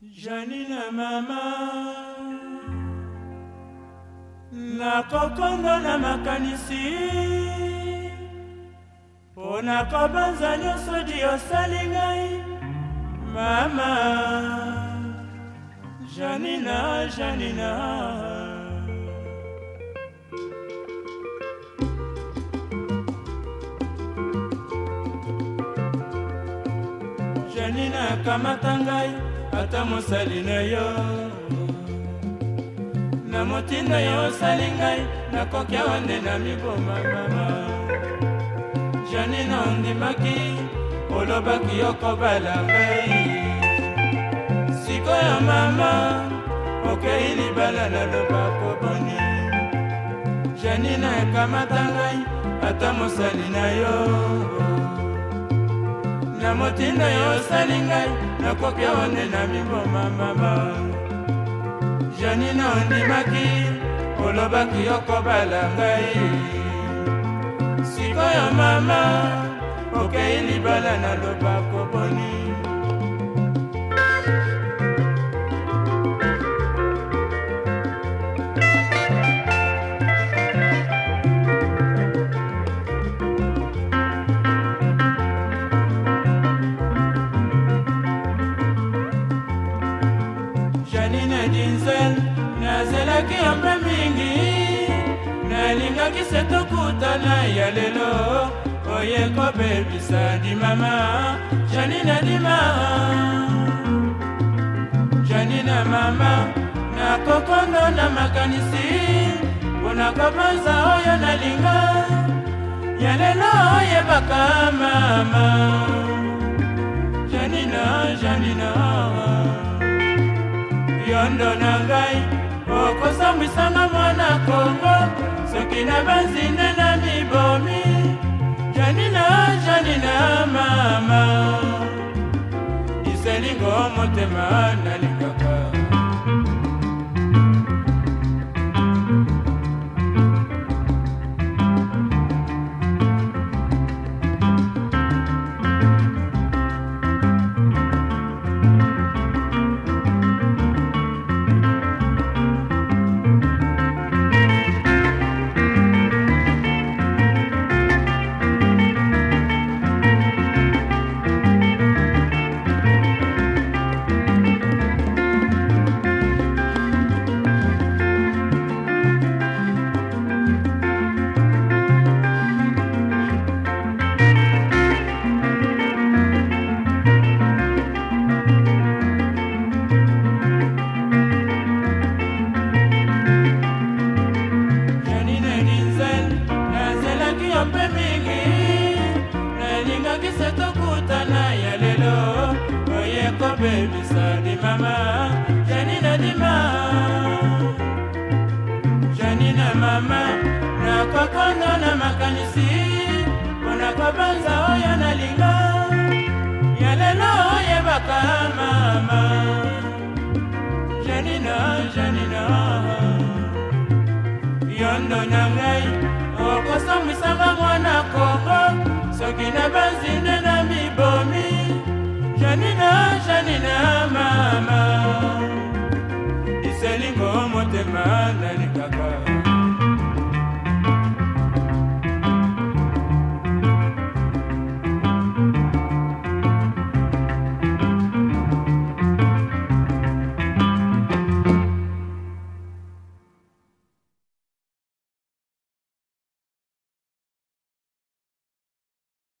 Janina mama koko na makanisi mpo na kobanza nyonso di osali ngai mama janina janina janina kamata ngai ata mosali na yo na motinda yo osali ngai nakoki awa nde na miboma mama janina ondimaki olobaki yokobala ngai sikoyo mama okei libala naloba koboni janina ekamata ngai ata mosali na yo motindo yo osali ngai nakoki onena miboma mama janina ondimaki olobaki okobala ngai sikoyo mama okei libala na loba dizel nazalaki yanga mingi nalingaki se tokutana ya lelo oye kobebisa dimama janina dima janina mama nakokondo na makanisi mpona kopanza oyo nalinga ya lelo oyebaka mama janina janina yondo na ngai okosambwisanga mwana kongo soki na banzina na mibomi janina janina mama iselingo motema na lik janina dima janina mama nakokondo na makanisi mpona kobanza oyo nalinga ya lelo oyebaka mama janina janina yondo na ngai Nani Kaka.